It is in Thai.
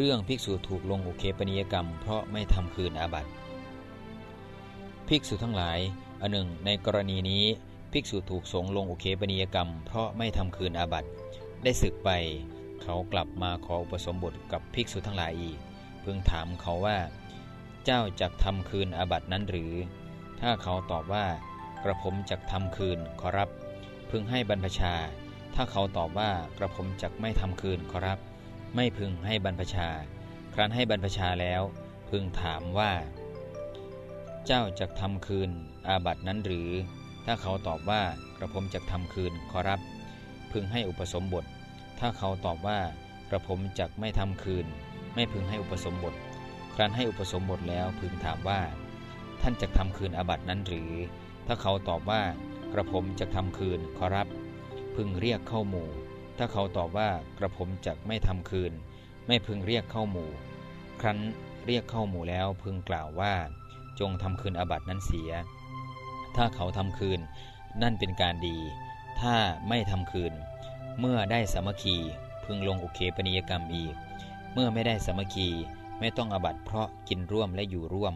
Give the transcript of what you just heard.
เรื่องภิกษุถูกลงอุเคปนิยกรรม เพราะไม่ทำคืนอาบัติภิกษุทั้งหลายอันหนึ่ง ในกรณีนี้ภิกษุถูกสงลงอุเคปนิยกรรม เพราะไม่ทำคืนอาบัติได้ศึกไป เขากลับมาขออุปสมบทกับภิกษุทั้งหลายอีกพึงถามเขาว่า เจ้าจักทำคืนอาบัตินั้นหรือ ถ้าเขาตอบว่ากระผมจักทำคืนขอรับ พึงให้บรรพชา ถ้าเขาตอบว่ากระผมจักไม่ทำคืนขอรับ ไม่พึงให้บรรพชา ครั้นให้บรรพชาแล้ว พึงถามว่า เจ้าจักทำคืนอาบัตินั้นหรือ ถ้าเขาตอบว่ากระผมจักทำคืนขอรับ พึงให้อุปสมบท ถ้าเขาตอบว่ากระผมจักไม่ทำคืน ไม่พึงให้อุปสมบท ครั้นให้อุปสมบทแล้วพึงถามว่า ท่านจะทำคืนอาบัตินั้นหรือ ถ้าเขาตอบว่ากระผมจะทำคืนขอรับ พึงเรียกเข้าหมู่ ถ้าเขาตอบว่ากระผมจะไม่ทำคืน ไม่พึงเรียกเข้าหมู่ ครั้นเรียกเข้าหมู่แล้วพึงกล่าวว่า จงทำคืนอาบัตินั้นเสีย ถ้าเขาทำคืน นั่นเป็นการดี ถ้าไม่ทำคืน เมื่อได้สามัคคีพึงลงโอเคปนิยกรรมอีก เมื่อไม่ได้สามัคคีไม่ต้องอาบัติเพราะกินร่วมและอยู่ร่วม